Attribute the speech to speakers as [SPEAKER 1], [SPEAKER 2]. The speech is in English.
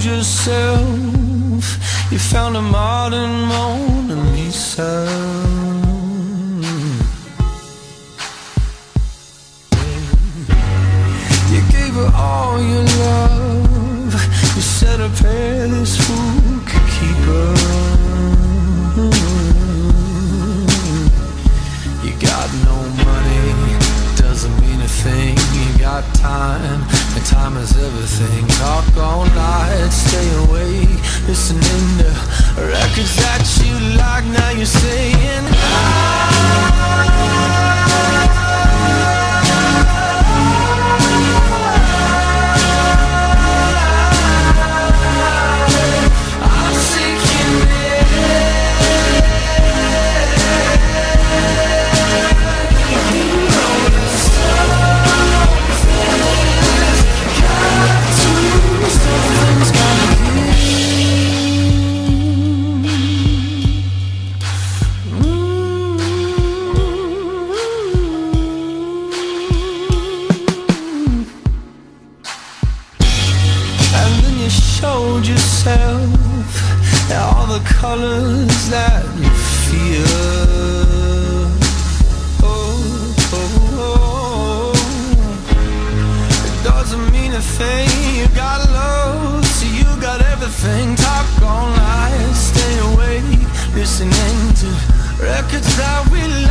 [SPEAKER 1] fooled yourself. You found a modern Mona Lisa. You gave her all your love. You said a pair this fool could keep her. Time is everything. Talk all night, stay awake, listening to records that you like. Now you're saying, I'm showed yourself all the colors that you feel. Oh, oh, oh, oh. It doesn't mean a thing. You got love, so you got everything. Talk all night, stay awake, listening to records that we like.